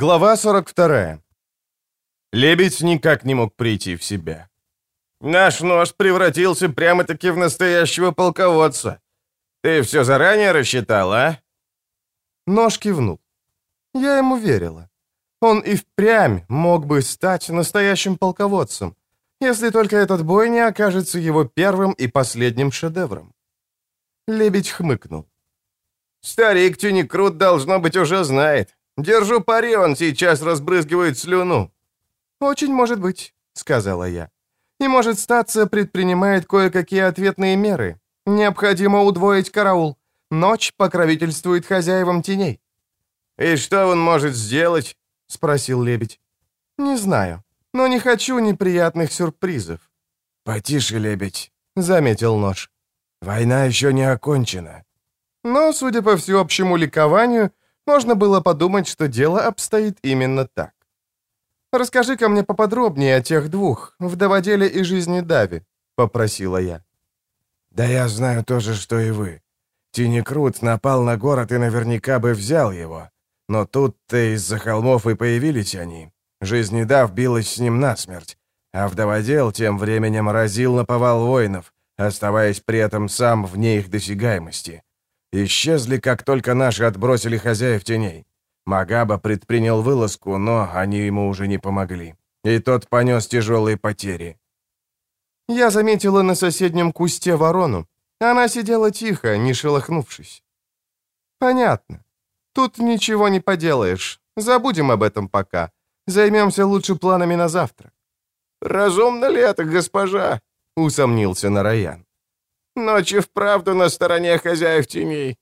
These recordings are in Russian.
Глава 42. Лебедь никак не мог прийти в себя. «Наш нож превратился прямо-таки в настоящего полководца. Ты все заранее рассчитал, а?» Нож кивнул. Я ему верила. Он и впрямь мог бы стать настоящим полководцем, если только этот бой не окажется его первым и последним шедевром. Лебедь хмыкнул. «Старик Тюникрут, должно быть, уже знает. Держу пари, он сейчас разбрызгивает слюну». «Очень может быть», — сказала я. «И может статься, предпринимает кое-какие ответные меры. Необходимо удвоить караул. Ночь покровительствует хозяевам теней». «И что он может сделать?» — спросил лебедь. «Не знаю, но не хочу неприятных сюрпризов». «Потише, лебедь», — заметил нож. «Война еще не окончена». Но, судя по всеобщему ликованию, можно было подумать, что дело обстоит именно так. «Расскажи-ка мне поподробнее о тех двух, вдоводеле и жизни Дави», — попросила я. «Да я знаю то же, что и вы. Тини Крут напал на город и наверняка бы взял его. Но тут-то из-за холмов и появились они. Жизнедав билась с ним насмерть, а вдоводел тем временем разил на повал воинов, оставаясь при этом сам вне их досягаемости. Исчезли, как только наши отбросили хозяев теней. Магаба предпринял вылазку, но они ему уже не помогли. И тот понес тяжелые потери. Я заметила на соседнем кусте ворону. Она сидела тихо, не шелохнувшись. Понятно. Тут ничего не поделаешь. Забудем об этом пока. Займемся лучше планами на завтра. «Разумно ли это, госпожа?» — усомнился Нараян. Ночи вправду на стороне хозяев теней».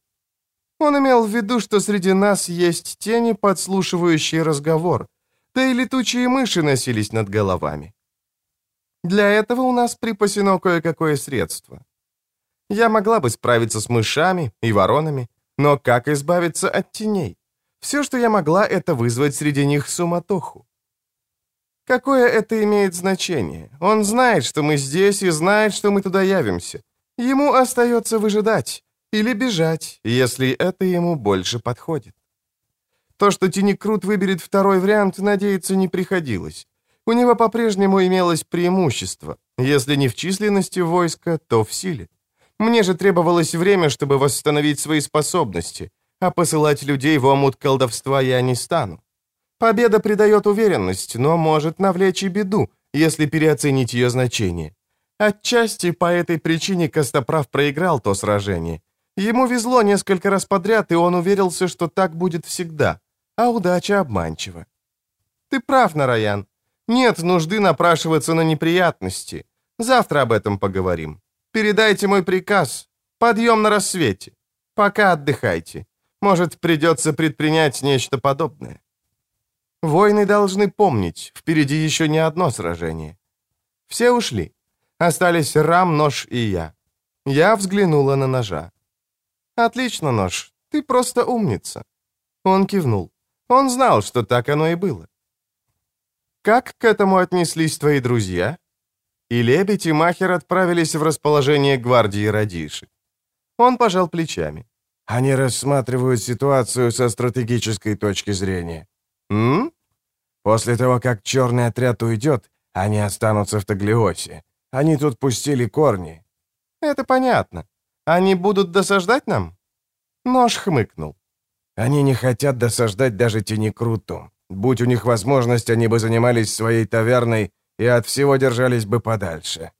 Он имел в виду, что среди нас есть тени, подслушивающие разговор, да и летучие мыши носились над головами. Для этого у нас припасено кое-какое средство. Я могла бы справиться с мышами и воронами, но как избавиться от теней? Все, что я могла, это вызвать среди них суматоху. Какое это имеет значение? Он знает, что мы здесь, и знает, что мы туда явимся. Ему остается выжидать или бежать, если это ему больше подходит. То, что Тинекрут выберет второй вариант, надеяться не приходилось. У него по-прежнему имелось преимущество. Если не в численности войска, то в силе. Мне же требовалось время, чтобы восстановить свои способности, а посылать людей в омут колдовства я не стану. Победа придает уверенность, но может навлечь и беду, если переоценить ее значение. Отчасти по этой причине Костоправ проиграл то сражение. Ему везло несколько раз подряд, и он уверился, что так будет всегда, а удача обманчива. Ты прав, Нараян. Нет нужды напрашиваться на неприятности. Завтра об этом поговорим. Передайте мой приказ. Подъем на рассвете. Пока отдыхайте. Может, придется предпринять нечто подобное. Войны должны помнить, впереди еще не одно сражение. Все ушли. Остались рам, нож и я. Я взглянула на ножа. «Отлично, нож. Ты просто умница». Он кивнул. Он знал, что так оно и было. «Как к этому отнеслись твои друзья?» И Лебедь, и Махер отправились в расположение гвардии Радиши. Он пожал плечами. «Они рассматривают ситуацию со стратегической точки зрения». «М?» «После того, как черный отряд уйдет, они останутся в Таглиосе. Они тут пустили корни». «Это понятно. Они будут досаждать нам?» Нож хмыкнул. «Они не хотят досаждать даже Тенекруту. Будь у них возможность, они бы занимались своей таверной и от всего держались бы подальше».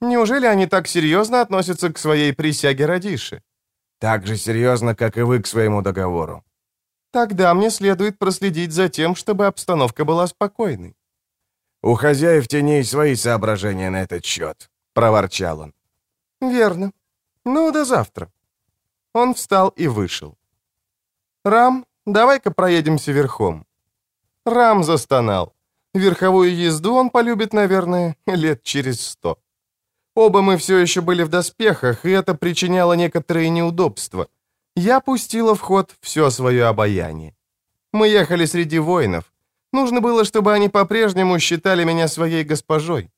«Неужели они так серьезно относятся к своей присяге Радиши?» «Так же серьезно, как и вы к своему договору». «Тогда мне следует проследить за тем, чтобы обстановка была спокойной». «У хозяев теней свои соображения на этот счет», — проворчал он. «Верно. Ну, до завтра». Он встал и вышел. «Рам, давай-ка проедемся верхом». Рам застонал. Верховую езду он полюбит, наверное, лет через сто. Оба мы все еще были в доспехах, и это причиняло некоторые неудобства. Я пустила в ход все свое обаяние. Мы ехали среди воинов. Нужно было, чтобы они по-прежнему считали меня своей госпожой.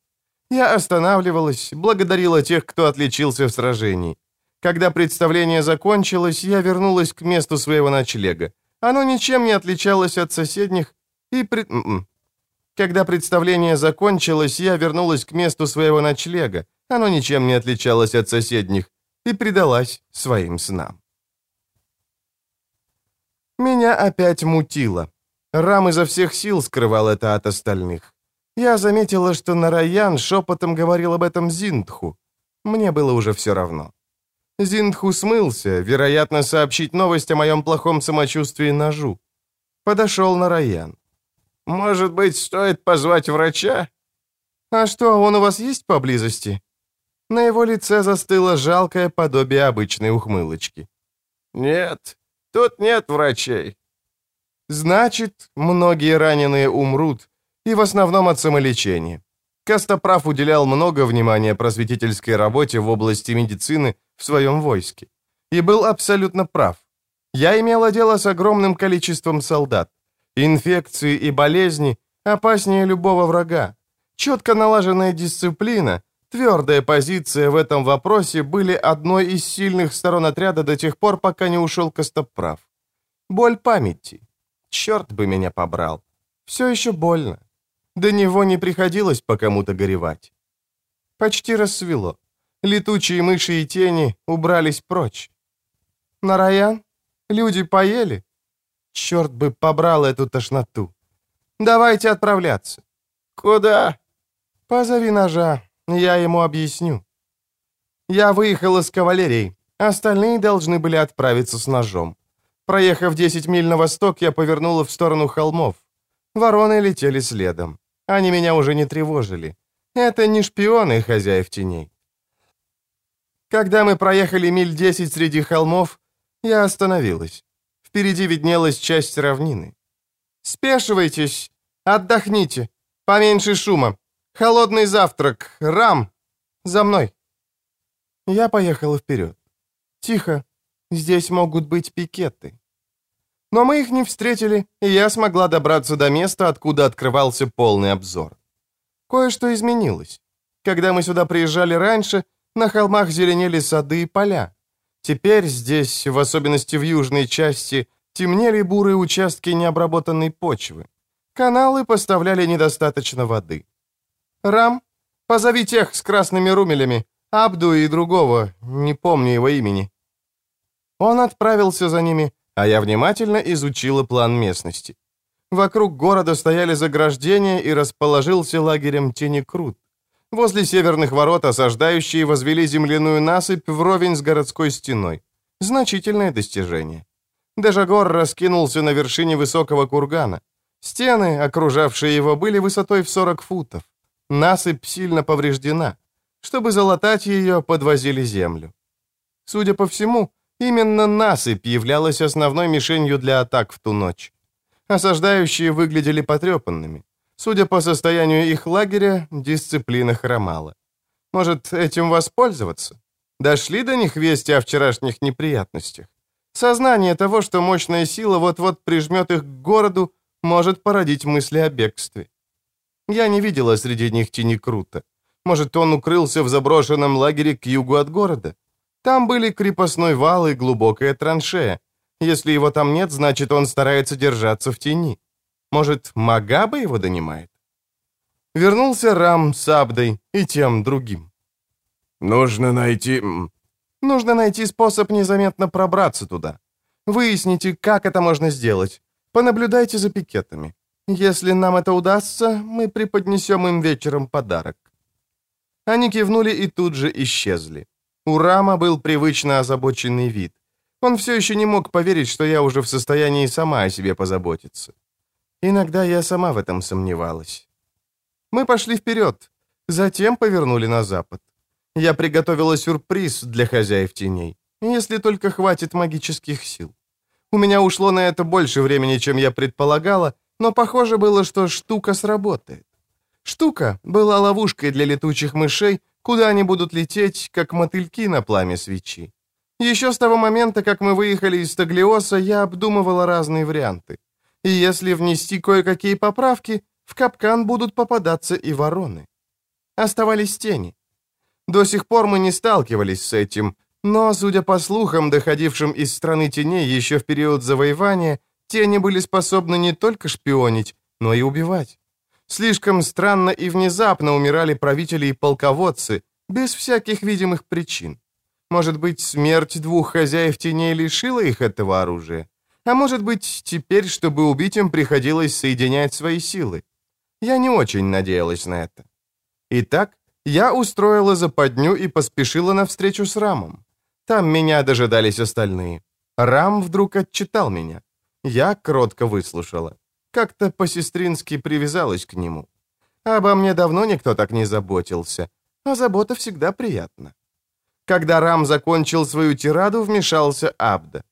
Я останавливалась, благодарила тех, кто отличился в сражении. Когда представление закончилось, я вернулась к месту своего ночлега. Оно ничем не отличалось от соседних, и... Пред... Когда представление закончилось, я вернулась к месту своего ночлега. Оно ничем не отличалось от соседних и предалась своим снам. Меня опять мутило. Рам изо всех сил скрывал это от остальных. Я заметила, что Нараян шепотом говорил об этом Зиндху. Мне было уже все равно. Зиндху смылся, вероятно, сообщить новость о моем плохом самочувствии ножу. Подошел Нараян. «Может быть, стоит позвать врача?» «А что, он у вас есть поблизости?» На его лице застыло жалкое подобие обычной ухмылочки. «Нет, тут нет врачей». «Значит, многие раненые умрут, и в основном от самолечения. Костоправ уделял много внимания просветительской работе в области медицины в своем войске. И был абсолютно прав. Я имела дело с огромным количеством солдат. Инфекции и болезни опаснее любого врага. Четко налаженная дисциплина, твердая позиция в этом вопросе были одной из сильных сторон отряда до тех пор, пока не ушел Костоправ. Боль памяти. Черт бы меня побрал. Все еще больно. До него не приходилось по кому-то горевать. Почти рассвело. Летучие мыши и тени убрались прочь. Нараян, люди поели? Черт бы побрал эту тошноту. Давайте отправляться. Куда? Позови ножа, я ему объясню. Я выехал из кавалерии, остальные должны были отправиться с ножом. Проехав 10 миль на восток, я повернула в сторону холмов. Вороны летели следом. Они меня уже не тревожили. Это не шпионы хозяев теней. Когда мы проехали миль 10 среди холмов, я остановилась. Впереди виднелась часть равнины. «Спешивайтесь, отдохните, поменьше шума. Холодный завтрак, рам, за мной». Я поехала вперед. Тихо, здесь могут быть пикеты. Но мы их не встретили, и я смогла добраться до места, откуда открывался полный обзор. Кое-что изменилось. Когда мы сюда приезжали раньше, на холмах зеленели сады и поля. Теперь здесь, в особенности в южной части, темнели бурые участки необработанной почвы. Каналы поставляли недостаточно воды. «Рам, позови тех с красными румелями, Абду и другого, не помню его имени». Он отправился за ними, а я внимательно изучила план местности. Вокруг города стояли заграждения и расположился лагерем Тенекрут. Возле северных ворот осаждающие возвели земляную насыпь вровень с городской стеной. Значительное достижение. Дежагор раскинулся на вершине высокого кургана. Стены, окружавшие его, были высотой в 40 футов. Насыпь сильно повреждена. Чтобы залатать ее, подвозили землю. Судя по всему, Именно насыпь являлась основной мишенью для атак в ту ночь. Осаждающие выглядели потрепанными. Судя по состоянию их лагеря, дисциплина хромала. Может, этим воспользоваться? Дошли до них вести о вчерашних неприятностях? Сознание того, что мощная сила вот-вот прижмет их к городу, может породить мысли о бегстве. Я не видела среди них тени Крута. Может, он укрылся в заброшенном лагере к югу от города? Там были крепостной вал и глубокая траншея. Если его там нет, значит, он старается держаться в тени. Может, Магаба его донимает? Вернулся Рам с Абдой и тем другим. «Нужно найти...» «Нужно найти способ незаметно пробраться туда. Выясните, как это можно сделать. Понаблюдайте за пикетами. Если нам это удастся, мы преподнесем им вечером подарок». Они кивнули и тут же исчезли. У Рама был привычно озабоченный вид. Он все еще не мог поверить, что я уже в состоянии сама о себе позаботиться. Иногда я сама в этом сомневалась. Мы пошли вперед, затем повернули на запад. Я приготовила сюрприз для хозяев теней, если только хватит магических сил. У меня ушло на это больше времени, чем я предполагала, но похоже было, что штука сработает. Штука была ловушкой для летучих мышей, куда они будут лететь, как мотыльки на пламя свечи. Еще с того момента, как мы выехали из Таглиоса, я обдумывала разные варианты. И если внести кое-какие поправки, в капкан будут попадаться и вороны. Оставались тени. До сих пор мы не сталкивались с этим, но, судя по слухам, доходившим из страны теней еще в период завоевания, Тени были способны не только шпионить, но и убивать. Слишком странно и внезапно умирали правители и полководцы, без всяких видимых причин. Может быть, смерть двух хозяев теней лишила их этого оружия? А может быть, теперь, чтобы убить им, приходилось соединять свои силы? Я не очень надеялась на это. Итак, я устроила западню и поспешила навстречу с Рамом. Там меня дожидались остальные. Рам вдруг отчитал меня. Я кротко выслушала. Как-то по-сестрински привязалась к нему. Обо мне давно никто так не заботился, а забота всегда приятна. Когда Рам закончил свою тираду, вмешался Абда.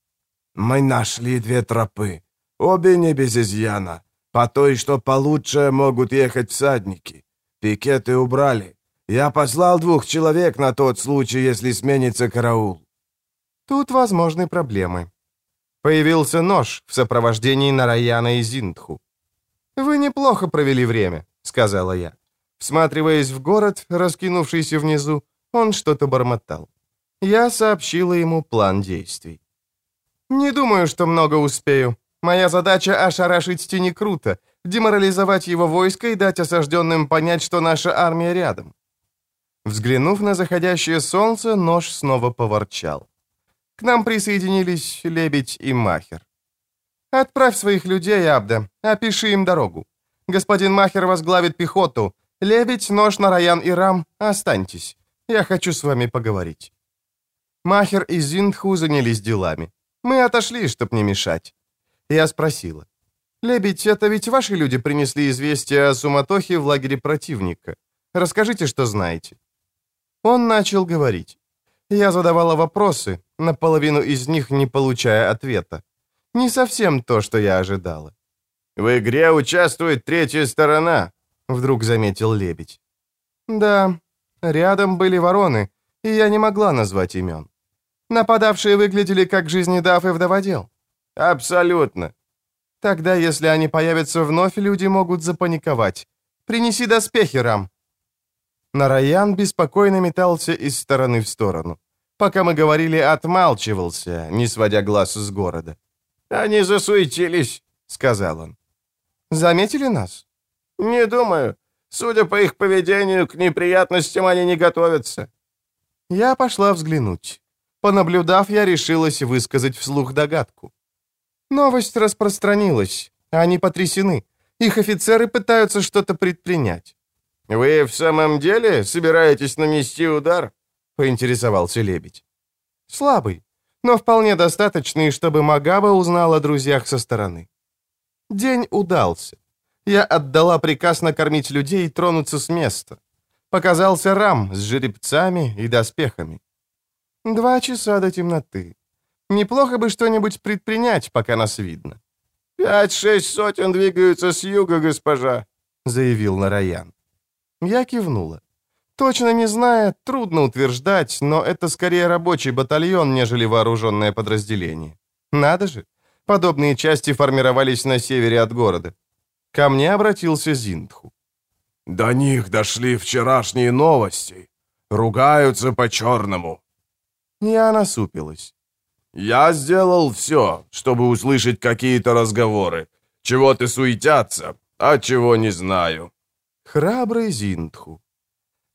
«Мы нашли две тропы, обе не без изъяна. По той, что получше, могут ехать всадники. Пикеты убрали. Я послал двух человек на тот случай, если сменится караул. Тут возможны проблемы. Появился нож в сопровождении Нараяна и Зиндху. «Вы неплохо провели время», — сказала я. Всматриваясь в город, раскинувшийся внизу, он что-то бормотал. Я сообщила ему план действий. «Не думаю, что много успею. Моя задача — ошарашить Тени Круто, деморализовать его войско и дать осажденным понять, что наша армия рядом». Взглянув на заходящее солнце, нож снова поворчал. К нам присоединились Лебедь и Махер. «Отправь своих людей, Абда, опиши им дорогу. Господин Махер возглавит пехоту. Лебедь, Нож, Нараян и Рам, останьтесь. Я хочу с вами поговорить». Махер и Зиндху занялись делами. Мы отошли, чтоб не мешать. Я спросила. «Лебедь, это ведь ваши люди принесли известие о суматохе в лагере противника. Расскажите, что знаете». Он начал говорить. Я задавала вопросы, наполовину из них не получая ответа. Не совсем то, что я ожидала. «В игре участвует третья сторона», — вдруг заметил лебедь. «Да, рядом были вороны, и я не могла назвать имен. Нападавшие выглядели как жизнедав и вдоводел». «Абсолютно». «Тогда, если они появятся вновь, люди могут запаниковать. Принеси доспехи, Рам». Нараян беспокойно метался из стороны в сторону. Пока мы говорили, отмалчивался, не сводя глаз с города. «Они засуетились», — сказал он. «Заметили нас?» «Не думаю. Судя по их поведению, к неприятностям они не готовятся». Я пошла взглянуть. Понаблюдав, я решилась высказать вслух догадку. Новость распространилась. Они потрясены. Их офицеры пытаются что-то предпринять. «Вы в самом деле собираетесь нанести удар?» — поинтересовался лебедь. «Слабый, но вполне достаточный, чтобы Магаба узнал о друзьях со стороны. День удался. Я отдала приказ накормить людей и тронуться с места. Показался рам с жеребцами и доспехами. Два часа до темноты. Неплохо бы что-нибудь предпринять, пока нас видно. «Пять-шесть сотен двигаются с юга, госпожа», — заявил Нараян. Я кивнула. Точно не зная, трудно утверждать, но это скорее рабочий батальон, нежели вооруженное подразделение. Надо же, подобные части формировались на севере от города. Ко мне обратился Зиндху. «До них дошли вчерашние новости. Ругаются по-черному». Я насупилась. «Я сделал все, чтобы услышать какие-то разговоры. Чего-то суетятся, а чего не знаю. Храбрый Зинтху.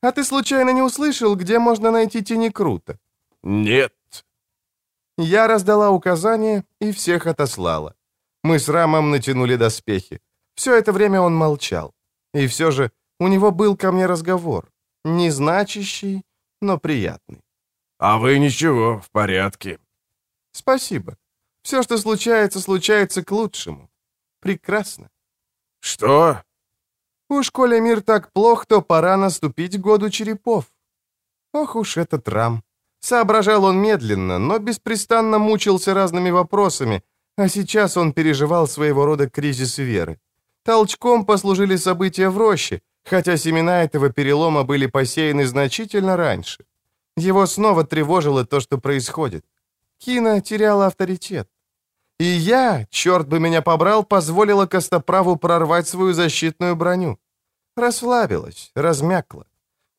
А ты случайно не услышал, где можно найти тени круто? Нет. Я раздала указания и всех отослала. Мы с Рамом натянули доспехи. Все это время он молчал. И все же у него был ко мне разговор. Незначащий, но приятный. «А вы ничего, в порядке». «Спасибо. Все, что случается, случается к лучшему. Прекрасно». «Что?» Уж коли мир так плох, то пора наступить году черепов. Ох уж этот рам. Соображал он медленно, но беспрестанно мучился разными вопросами, а сейчас он переживал своего рода кризис веры. Толчком послужили события в роще, хотя семена этого перелома были посеяны значительно раньше. Его снова тревожило то, что происходит. Кина теряла авторитет. И я, черт бы меня побрал, позволила Костоправу прорвать свою защитную броню. Расслабилась, размякла.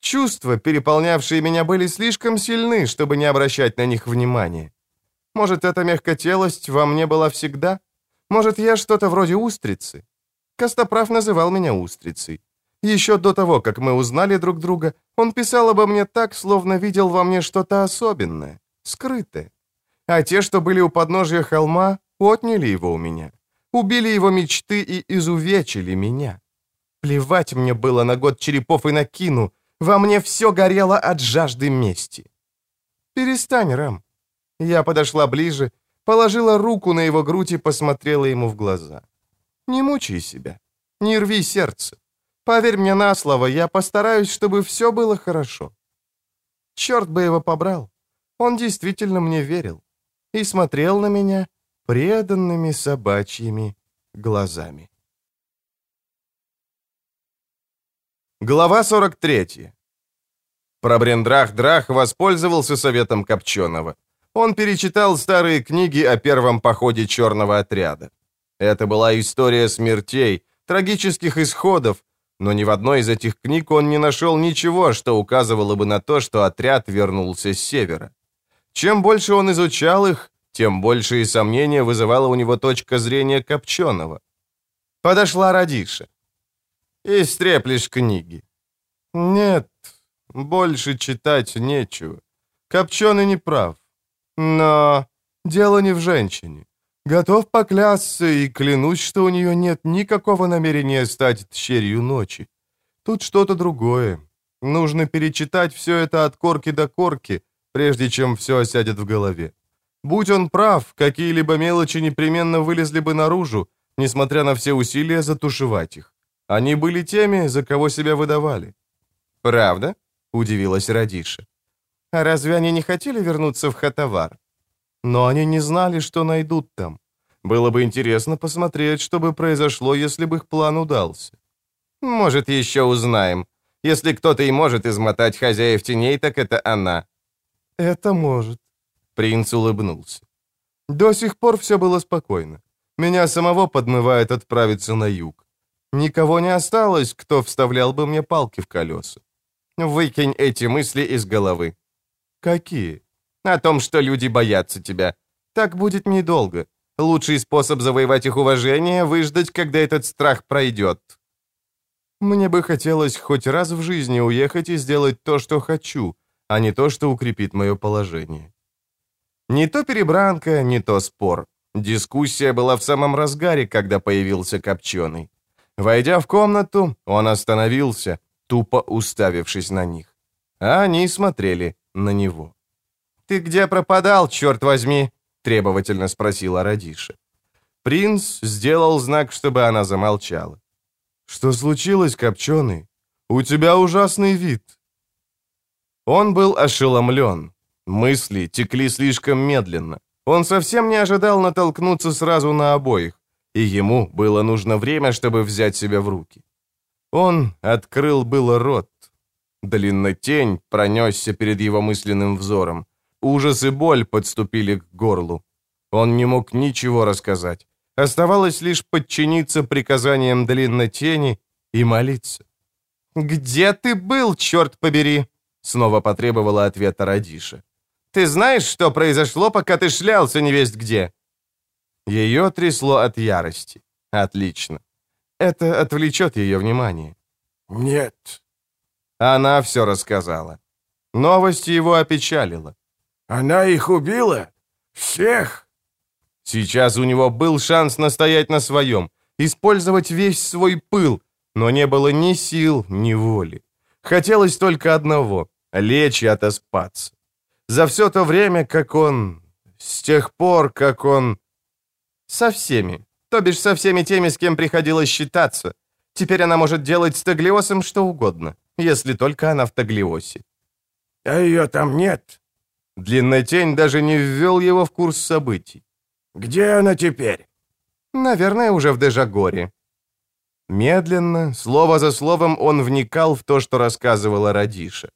Чувства, переполнявшие меня, были слишком сильны, чтобы не обращать на них внимания. Может, эта мягкотелость во мне была всегда? Может, я что-то вроде устрицы? Костоправ называл меня устрицей. Еще до того, как мы узнали друг друга, он писал обо мне так, словно видел во мне что-то особенное, скрытое. А те, что были у подножия холма, отняли его у меня. Убили его мечты и изувечили меня. Плевать мне было на год черепов и на кину. Во мне все горело от жажды мести. «Перестань, Рам». Я подошла ближе, положила руку на его грудь и посмотрела ему в глаза. «Не мучай себя. Не рви сердце. Поверь мне на слово, я постараюсь, чтобы все было хорошо». Черт бы его побрал. Он действительно мне верил. И смотрел на меня преданными собачьими глазами. Глава 43. Пробрендрах-драх воспользовался советом Копченого. Он перечитал старые книги о первом походе черного отряда. Это была история смертей, трагических исходов, но ни в одной из этих книг он не нашел ничего, что указывало бы на то, что отряд вернулся с севера. Чем больше он изучал их, тем большие сомнения вызывала у него точка зрения Копченого. Подошла Радиша. «Истреплешь книги». «Нет, больше читать нечего. Копченый не прав. Но дело не в женщине. Готов поклясться и клянусь, что у нее нет никакого намерения стать тщерью ночи. Тут что-то другое. Нужно перечитать все это от корки до корки, прежде чем все осядет в голове. Будь он прав, какие-либо мелочи непременно вылезли бы наружу, несмотря на все усилия затушевать их. Они были теми, за кого себя выдавали. «Правда?» — удивилась Радиша. «А разве они не хотели вернуться в Хатавар?» Но они не знали, что найдут там. Было бы интересно посмотреть, что бы произошло, если бы их план удался. «Может, еще узнаем. Если кто-то и может измотать хозяев теней, так это она». «Это может», — принц улыбнулся. «До сих пор все было спокойно. Меня самого подмывает отправиться на юг. Никого не осталось, кто вставлял бы мне палки в колеса. Выкинь эти мысли из головы. Какие? О том, что люди боятся тебя. Так будет недолго. Лучший способ завоевать их уважение — выждать, когда этот страх пройдет. Мне бы хотелось хоть раз в жизни уехать и сделать то, что хочу, а не то, что укрепит мое положение. Не то перебранка, не то спор. Дискуссия была в самом разгаре, когда появился Копченый. Войдя в комнату, он остановился, тупо уставившись на них. А они смотрели на него. «Ты где пропадал, черт возьми?» — требовательно спросила Радиша. Принц сделал знак, чтобы она замолчала. «Что случилось, Копченый? У тебя ужасный вид». Он был ошеломлен. Мысли текли слишком медленно. Он совсем не ожидал натолкнуться сразу на обоих, и ему было нужно время, чтобы взять себя в руки. Он открыл было рот. Длиннотень пронесся перед его мысленным взором. Ужас и боль подступили к горлу. Он не мог ничего рассказать. Оставалось лишь подчиниться приказаниям длиннотени и молиться. «Где ты был, черт побери?» Снова потребовала ответа Радиша. «Ты знаешь, что произошло, пока ты шлялся невесть где?» Ее трясло от ярости. Отлично. Это отвлечет ее внимание. «Нет». Она все рассказала. Новость его опечалила. «Она их убила? Всех?» Сейчас у него был шанс настоять на своем, использовать весь свой пыл, но не было ни сил, ни воли. Хотелось только одного — лечь и отоспаться. За все то время, как он... С тех пор, как он... Со всеми, то бишь со всеми теми, с кем приходилось считаться. Теперь она может делать с Таглиосом что угодно, если только она в Таглиосе. А ее там нет? Длинная тень даже не ввел его в курс событий. Где она теперь? Наверное, уже в Дежагоре. Медленно, слово за словом, он вникал в то, что рассказывала Радиша.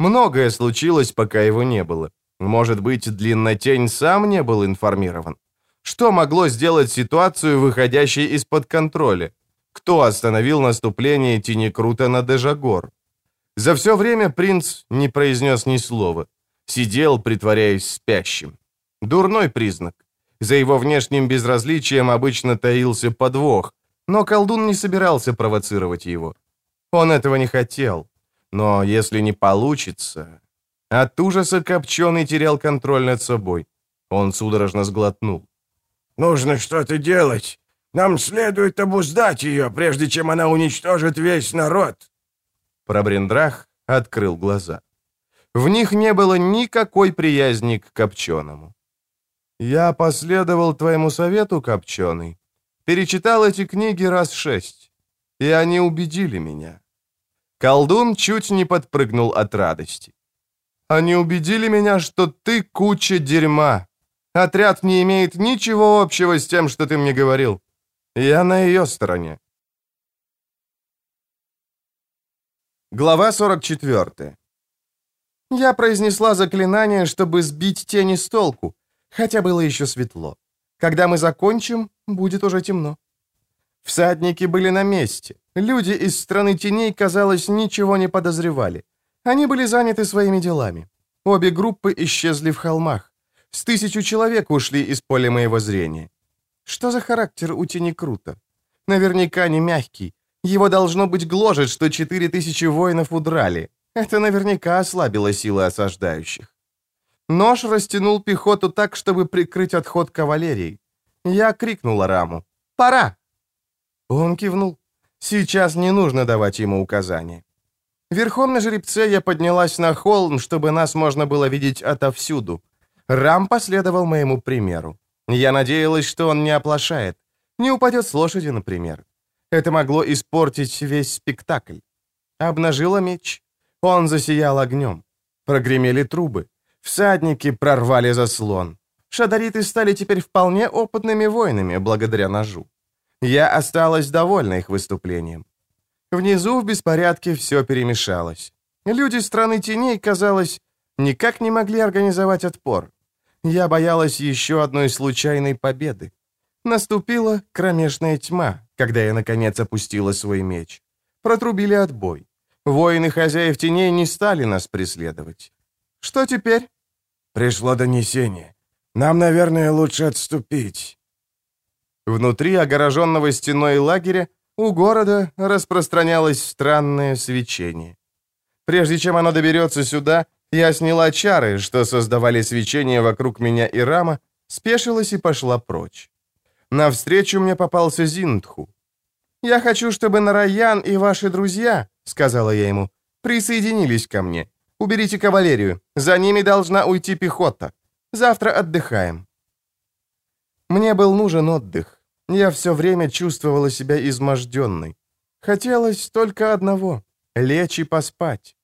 Многое случилось, пока его не было. Может быть, Длиннотень сам не был информирован? Что могло сделать ситуацию, выходящей из-под контроля? Кто остановил наступление Тинекрута на Дежагор? За все время принц не произнес ни слова. Сидел, притворяясь спящим. Дурной признак. За его внешним безразличием обычно таился подвох, но колдун не собирался провоцировать его. Он этого не хотел. Но если не получится... От ужаса Копченый терял контроль над собой. Он судорожно сглотнул. «Нужно что-то делать. Нам следует обуздать ее, прежде чем она уничтожит весь народ». Пробрендрах открыл глаза. В них не было никакой приязни к Копченому. «Я последовал твоему совету, Копченый. Перечитал эти книги раз шесть, и они убедили меня». Колдун чуть не подпрыгнул от радости. «Они убедили меня, что ты куча дерьма. Отряд не имеет ничего общего с тем, что ты мне говорил. Я на ее стороне». Глава 44 Я произнесла заклинание, чтобы сбить тени с толку, хотя было еще светло. Когда мы закончим, будет уже темно. Всадники были на месте. Люди из страны теней, казалось, ничего не подозревали. Они были заняты своими делами. Обе группы исчезли в холмах. С тысячу человек ушли из поля моего зрения. Что за характер у тени Крута? Наверняка не мягкий. Его должно быть гложет, что четыре тысячи воинов удрали. Это наверняка ослабило силы осаждающих. Нож растянул пехоту так, чтобы прикрыть отход кавалерии. Я крикнула Раму. «Пора!» Он кивнул. Сейчас не нужно давать ему указания. Верхом на жеребце я поднялась на холм, чтобы нас можно было видеть отовсюду. Рам последовал моему примеру. Я надеялась, что он не оплошает. Не упадет с лошади, например. Это могло испортить весь спектакль. Обнажила меч. Он засиял огнем. Прогремели трубы. Всадники прорвали заслон. Шадариты стали теперь вполне опытными воинами благодаря ножу. Я осталась довольна их выступлением. Внизу в беспорядке все перемешалось. Люди страны теней, казалось, никак не могли организовать отпор. Я боялась еще одной случайной победы. Наступила кромешная тьма, когда я, наконец, опустила свой меч. Протрубили отбой. Воины хозяев теней не стали нас преследовать. Что теперь? Пришло донесение. Нам, наверное, лучше отступить. Внутри огороженного стеной лагеря у города распространялось странное свечение. Прежде чем оно доберется сюда, я сняла чары, что создавали свечение вокруг меня и Рама, спешилась и пошла прочь. Навстречу мне попался Зиндху. «Я хочу, чтобы Нараян и ваши друзья», — сказала я ему, — «присоединились ко мне. Уберите кавалерию. За ними должна уйти пехота. Завтра отдыхаем». Мне был нужен отдых. Я все время чувствовала себя изможденной. Хотелось только одного — лечь и поспать.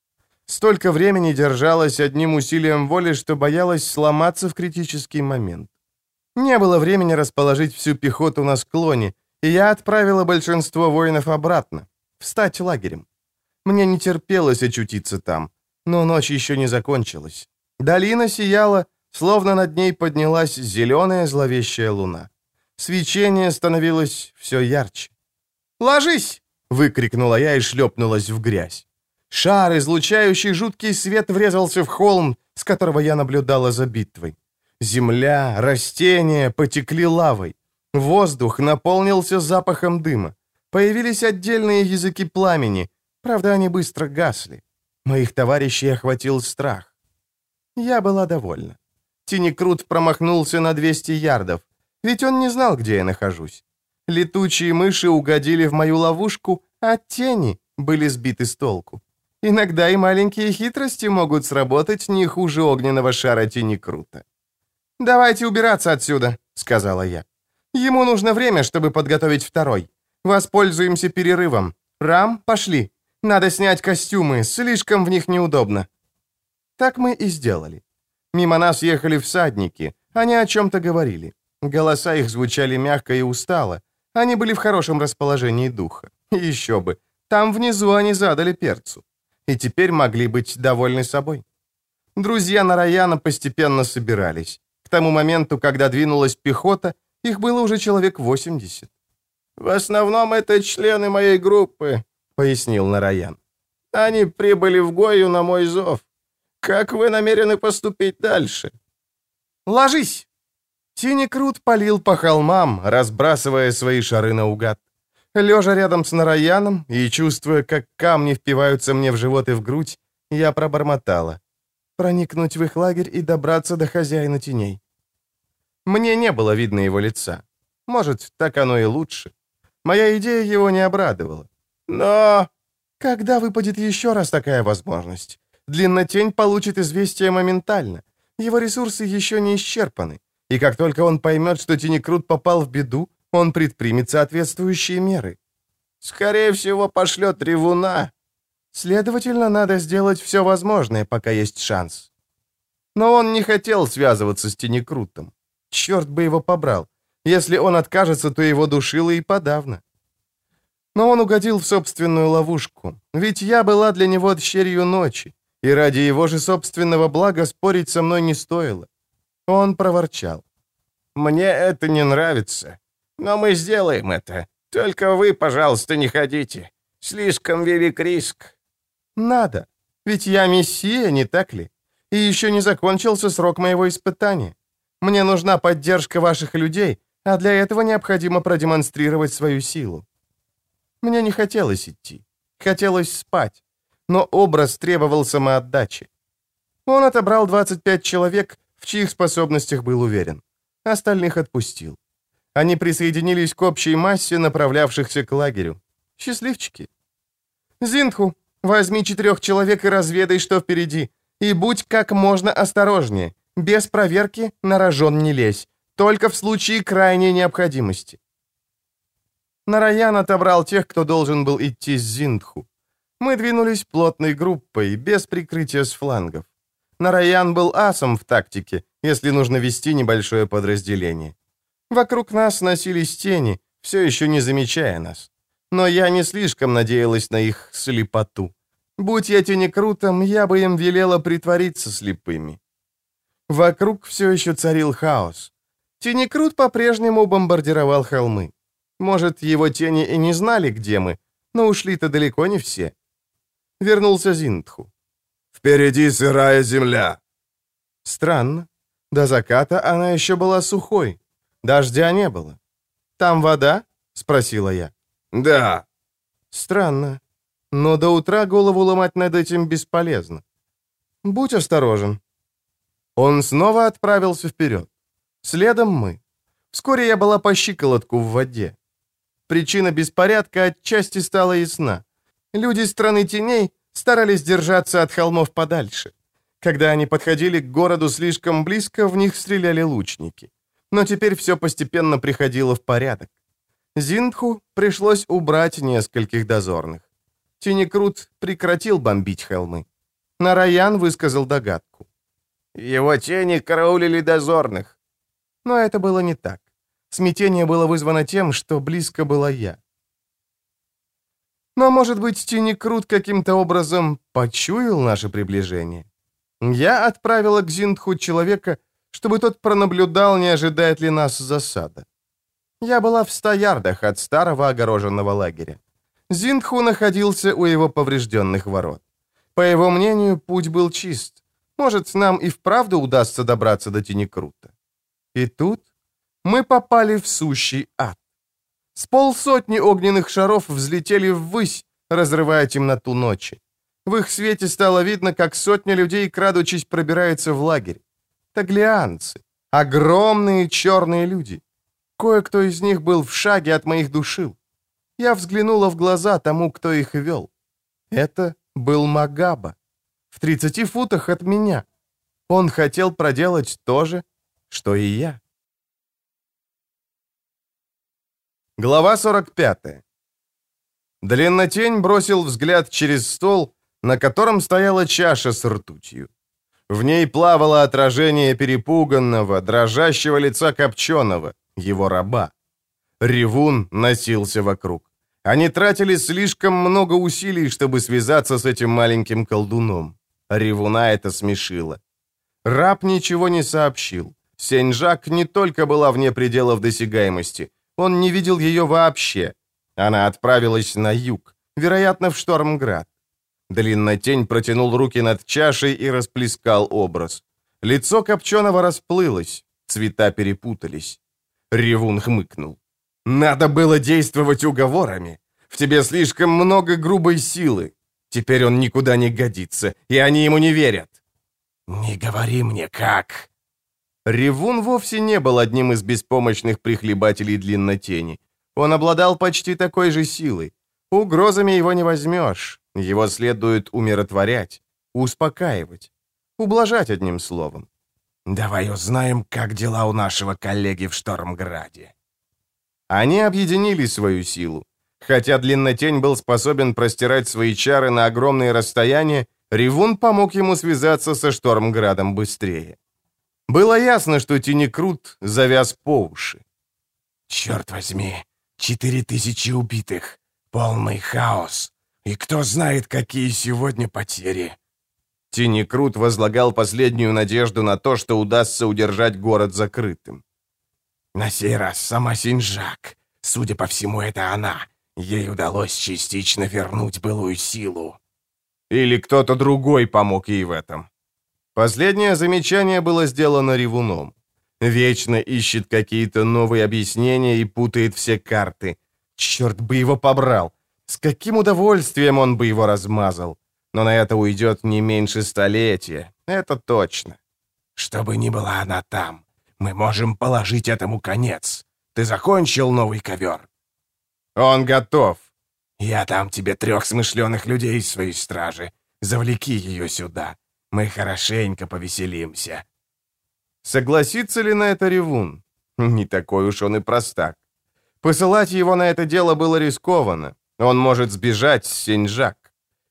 Столько времени держалась одним усилием воли, что боялась сломаться в критический момент. Не было времени расположить всю пехоту на склоне, и я отправила большинство воинов обратно, встать лагерем. Мне не терпелось очутиться там, но ночь еще не закончилась. Долина сияла, словно над ней поднялась зеленая зловещая луна. Свечение становилось все ярче. «Ложись!» — выкрикнула я и шлепнулась в грязь. Шар, излучающий жуткий свет, врезался в холм, с которого я наблюдала за битвой. Земля, растения потекли лавой. Воздух наполнился запахом дыма. Появились отдельные языки пламени, правда, они быстро гасли. Моих товарищей охватил страх. Я была довольна. Тинекрут промахнулся на 200 ярдов. Ведь он не знал, где я нахожусь. Летучие мыши угодили в мою ловушку, а тени были сбиты с толку. Иногда и маленькие хитрости могут сработать не хуже огненного шара тени круто. «Давайте убираться отсюда», — сказала я. «Ему нужно время, чтобы подготовить второй. Воспользуемся перерывом. Рам, пошли. Надо снять костюмы, слишком в них неудобно». Так мы и сделали. Мимо нас ехали всадники. Они о чем-то говорили. Голоса их звучали мягко и устало. Они были в хорошем расположении духа. Еще бы. Там внизу они задали перцу. И теперь могли быть довольны собой. Друзья Нараяна постепенно собирались. К тому моменту, когда двинулась пехота, их было уже человек 80. «В основном это члены моей группы», — пояснил Нараян. «Они прибыли в Гою на мой зов. Как вы намерены поступить дальше?» «Ложись!» Тини Крут палил по холмам, разбрасывая свои шары наугад. Лежа рядом с Нараяном и чувствуя, как камни впиваются мне в живот и в грудь, я пробормотала. Проникнуть в их лагерь и добраться до хозяина теней. Мне не было видно его лица. Может, так оно и лучше. Моя идея его не обрадовала. Но когда выпадет еще раз такая возможность? Длиннотень получит известие моментально. Его ресурсы еще не исчерпаны. И как только он поймет, что Тинекрут попал в беду, он предпримет соответствующие меры. Скорее всего, пошлет ревуна. Следовательно, надо сделать все возможное, пока есть шанс. Но он не хотел связываться с Тинекрутом. Черт бы его побрал. Если он откажется, то его душило и подавно. Но он угодил в собственную ловушку, ведь я была для него дщерью ночи, и ради его же собственного блага спорить со мной не стоило. Он проворчал. «Мне это не нравится, но мы сделаем это. Только вы, пожалуйста, не ходите. Слишком велик риск». «Надо, ведь я мессия, не так ли? И еще не закончился срок моего испытания. Мне нужна поддержка ваших людей, а для этого необходимо продемонстрировать свою силу. Мне не хотелось идти. Хотелось спать. Но образ требовал самоотдачи. Он отобрал 25 человек, в чьих способностях был уверен. Остальных отпустил. Они присоединились к общей массе направлявшихся к лагерю. Счастливчики. «Зинтху, возьми четырех человек и разведай, что впереди. И будь как можно осторожнее. Без проверки на рожон не лезь. Только в случае крайней необходимости. Нараян отобрал тех, кто должен был идти с Зиндху. Мы двинулись плотной группой, без прикрытия с флангов. Нараян был асом в тактике, если нужно вести небольшое подразделение. Вокруг нас носились тени, все еще не замечая нас. Но я не слишком надеялась на их слепоту. Будь я тенекрутом, я бы им велела притвориться слепыми. Вокруг все еще царил хаос. Тенекрут по-прежнему бомбардировал холмы. Может, его тени и не знали, где мы, но ушли-то далеко не все. Вернулся Зинтху. «Впереди сырая земля». Странно. До заката она еще была сухой. Дождя не было. «Там вода?» — спросила я. «Да». Странно. Но до утра голову ломать над этим бесполезно. Будь осторожен. Он снова отправился вперед. Следом мы. Вскоре я была по щиколотку в воде. Причина беспорядка отчасти стала ясна. Люди страны теней старались держаться от холмов подальше. Когда они подходили к городу слишком близко, в них стреляли лучники. Но теперь все постепенно приходило в порядок. Зиндху пришлось убрать нескольких дозорных. Тинекрут прекратил бомбить холмы. Нараян высказал догадку. «Его тени караулили дозорных». Но это было не так. Смятение было вызвано тем, что близко была я. Но, может быть, Тини Крут каким-то образом почуял наше приближение. Я отправила к Зиндху человека, чтобы тот пронаблюдал, не ожидает ли нас засада. Я была в ста ярдах от старого огороженного лагеря. Зиндху находился у его поврежденных ворот. По его мнению, путь был чист. Может, нам и вправду удастся добраться до Тинекрута. И тут мы попали в сущий ад. С полсотни огненных шаров взлетели ввысь, разрывая темноту ночи. В их свете стало видно, как сотня людей, крадучись, пробирается в лагерь. Таглианцы. Огромные черные люди. Кое-кто из них был в шаге от моих душил. Я взглянула в глаза тому, кто их вел. Это был Магаба. В 30 футах от меня. Он хотел проделать то же, что и я. Глава 45. Длиннотень бросил взгляд через стол, на котором стояла чаша с ртутью. В ней плавало отражение перепуганного, дрожащего лица Копченого, его раба. Ревун носился вокруг. Они тратили слишком много усилий, чтобы связаться с этим маленьким колдуном. Ревуна это смешило. Раб ничего не сообщил. Сеньжак не только была вне пределов досягаемости, он не видел ее вообще. Она отправилась на юг, вероятно, в Штормград. Длиннотень протянул руки над чашей и расплескал образ. Лицо Копченого расплылось. Цвета перепутались. Ревун хмыкнул. «Надо было действовать уговорами. В тебе слишком много грубой силы. Теперь он никуда не годится, и они ему не верят». «Не говори мне, как!» Ревун вовсе не был одним из беспомощных прихлебателей длиннотени. Он обладал почти такой же силой. Угрозами его не возьмешь. Его следует умиротворять, успокаивать, ублажать одним словом. «Давай узнаем, как дела у нашего коллеги в Штормграде». Они объединили свою силу. Хотя Длиннотень был способен простирать свои чары на огромные расстояния, Ревун помог ему связаться со Штормградом быстрее. Было ясно, что Тинекрут завяз по уши. «Черт возьми, четыре тысячи убитых, полный хаос. И кто знает, какие сегодня потери». Тинекрут возлагал последнюю надежду на то, что удастся удержать город закрытым. «На сей раз сама Синжак. Судя по всему, это она. Ей удалось частично вернуть былую силу». Или кто-то другой помог ей в этом. Последнее замечание было сделано ревуном. Вечно ищет какие-то новые объяснения и путает все карты. Черт бы его побрал! С каким удовольствием он бы его размазал! Но на это уйдет не меньше столетия, это точно. Что бы ни была она там, мы можем положить этому конец. Ты закончил новый ковер? Он готов. Я дам тебе трех смышленых людей из своей стражи. Завлеки ее сюда. Мы хорошенько повеселимся. Согласится ли на это Ревун? Не такой уж он и простак. Посылать его на это дело было рискованно. Он может сбежать с Сеньжак.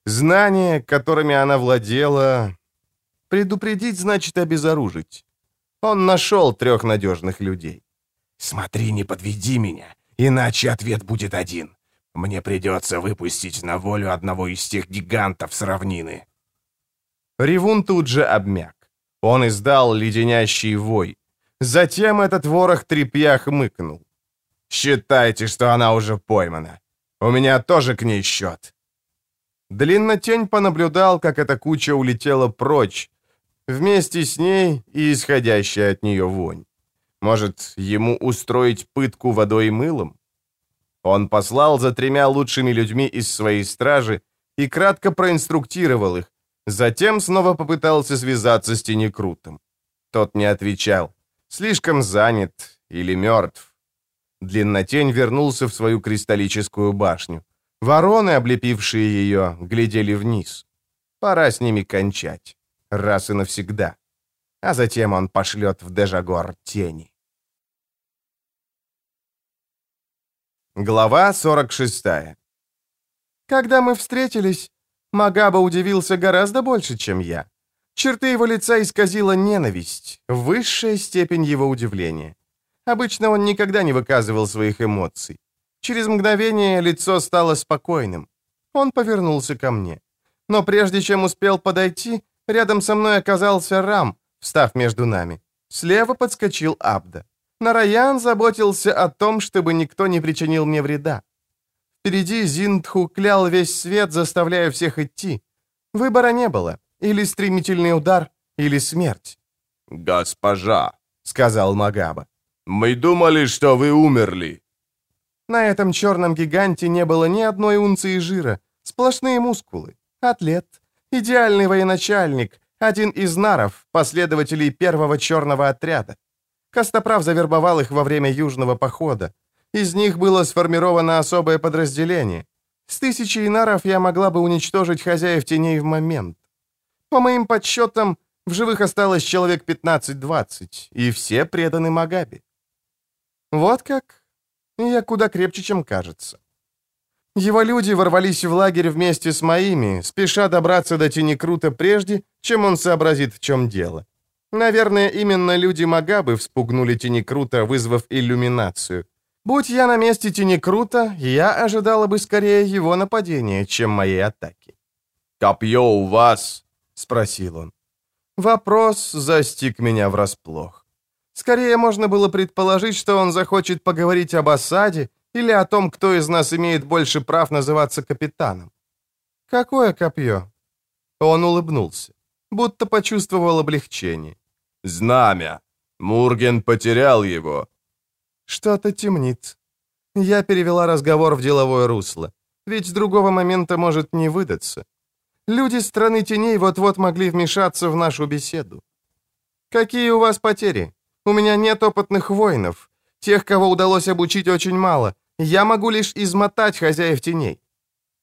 Знания, которыми она владела... Предупредить значит обезоружить. Он нашел трех надежных людей. «Смотри, не подведи меня, иначе ответ будет один. Мне придется выпустить на волю одного из тех гигантов с равнины». Ревун тут же обмяк. Он издал леденящий вой. Затем этот ворох тряпья хмыкнул. «Считайте, что она уже поймана. У меня тоже к ней счет». Длиннотень понаблюдал, как эта куча улетела прочь, вместе с ней и исходящая от нее вонь. Может, ему устроить пытку водой и мылом? Он послал за тремя лучшими людьми из своей стражи и кратко проинструктировал их, затем снова попытался связаться с Тенекрутом. Тот не отвечал. Слишком занят или мертв. Длиннотень вернулся в свою кристаллическую башню. Вороны, облепившие ее, глядели вниз. Пора с ними кончать. Раз и навсегда. А затем он пошлет в Дежагор тени. Глава 46 Когда мы встретились, Магаба удивился гораздо больше, чем я. Черты его лица исказила ненависть, высшая степень его удивления. Обычно он никогда не выказывал своих эмоций. Через мгновение лицо стало спокойным. Он повернулся ко мне. Но прежде чем успел подойти, рядом со мной оказался Рам, встав между нами. Слева подскочил Абда. Нараян заботился о том, чтобы никто не причинил мне вреда. Впереди Зиндху клял весь свет, заставляя всех идти. Выбора не было. Или стремительный удар, или смерть. «Госпожа», — сказал Магаба, — «мы думали, что вы умерли». На этом черном гиганте не было ни одной унции жира, сплошные мускулы. Атлет, идеальный военачальник, один из наров, последователей первого черного отряда. Костоправ завербовал их во время южного похода. Из них было сформировано особое подразделение. С тысячи инаров я могла бы уничтожить хозяев теней в момент. По моим подсчетам, в живых осталось человек 15-20, и все преданы Магабе. Вот как? Я куда крепче, чем кажется. Его люди ворвались в лагерь вместе с моими, спеша добраться до Тинекрута прежде, чем он сообразит, в чем дело. Наверное, именно люди Магабы вспугнули Тинекрута, вызвав иллюминацию. Будь я на месте Тинекрута, я ожидала бы скорее его нападения, чем моей атаки. «Копье у вас?» — спросил он. Вопрос застиг меня врасплох. Скорее можно было предположить, что он захочет поговорить об осаде или о том, кто из нас имеет больше прав называться капитаном. «Какое копье?» Он улыбнулся, будто почувствовал облегчение. «Знамя!» Мурген потерял его». «Что-то темнит». Я перевела разговор в деловое русло, ведь с другого момента может не выдаться. Люди страны теней вот-вот могли вмешаться в нашу беседу. «Какие у вас потери? У меня нет опытных воинов. Тех, кого удалось обучить, очень мало. Я могу лишь измотать хозяев теней».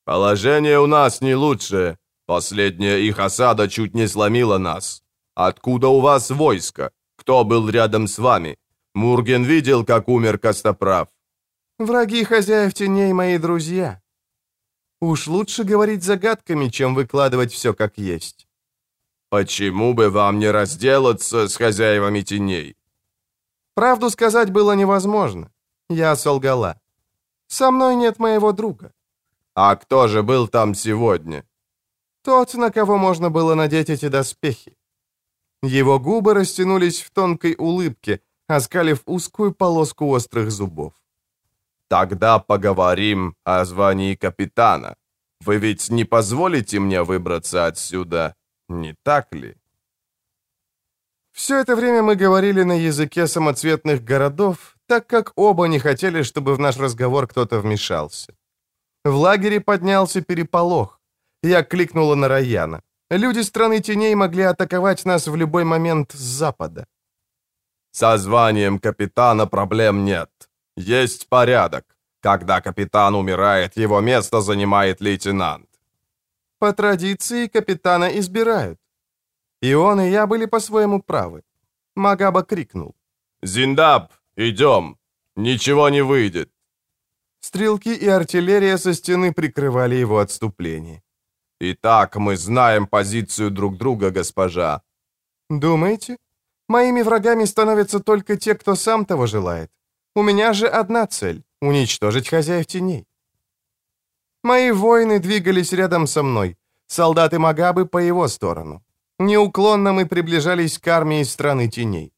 «Положение у нас не лучшее. Последняя их осада чуть не сломила нас. Откуда у вас войско? Кто был рядом с вами? Мурген видел, как умер Костоправ?» «Враги хозяев теней мои друзья. Уж лучше говорить загадками, чем выкладывать все как есть». «Почему бы вам не разделаться с хозяевами теней?» Правду сказать было невозможно. Я солгала. Со мной нет моего друга. А кто же был там сегодня? Тот, на кого можно было надеть эти доспехи. Его губы растянулись в тонкой улыбке, оскалив узкую полоску острых зубов. «Тогда поговорим о звании капитана. Вы ведь не позволите мне выбраться отсюда, не так ли?» Все это время мы говорили на языке самоцветных городов, так как оба не хотели, чтобы в наш разговор кто-то вмешался. В лагере поднялся переполох. Я кликнула на Раяна. Люди страны теней могли атаковать нас в любой момент с запада. Со званием капитана проблем нет. Есть порядок. Когда капитан умирает, его место занимает лейтенант. По традиции капитана избирают. И он, и я были по-своему правы. Магаба крикнул. «Зиндаб, идем! Ничего не выйдет!» Стрелки и артиллерия со стены прикрывали его отступление. «Итак, мы знаем позицию друг друга, госпожа». «Думаете? Моими врагами становятся только те, кто сам того желает. У меня же одна цель — уничтожить хозяев теней». Мои воины двигались рядом со мной, солдаты Магабы по его сторону. Неуклонно мы приближались к армии страны теней.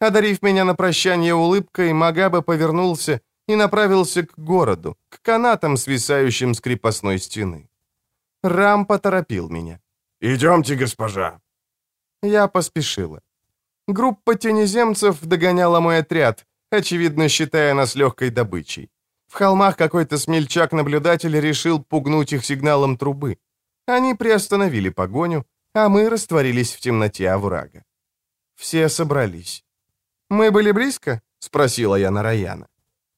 Одарив меня на прощание улыбкой, Магаба повернулся и направился к городу, к канатам, свисающим с крепостной стены. Рам поторопил меня. «Идемте, госпожа». Я поспешила. Группа тенеземцев догоняла мой отряд, очевидно, считая нас легкой добычей. В холмах какой-то смельчак-наблюдатель решил пугнуть их сигналом трубы. Они приостановили погоню, а мы растворились в темноте оврага. Все собрались. «Мы были близко?» — спросила я Нараяна.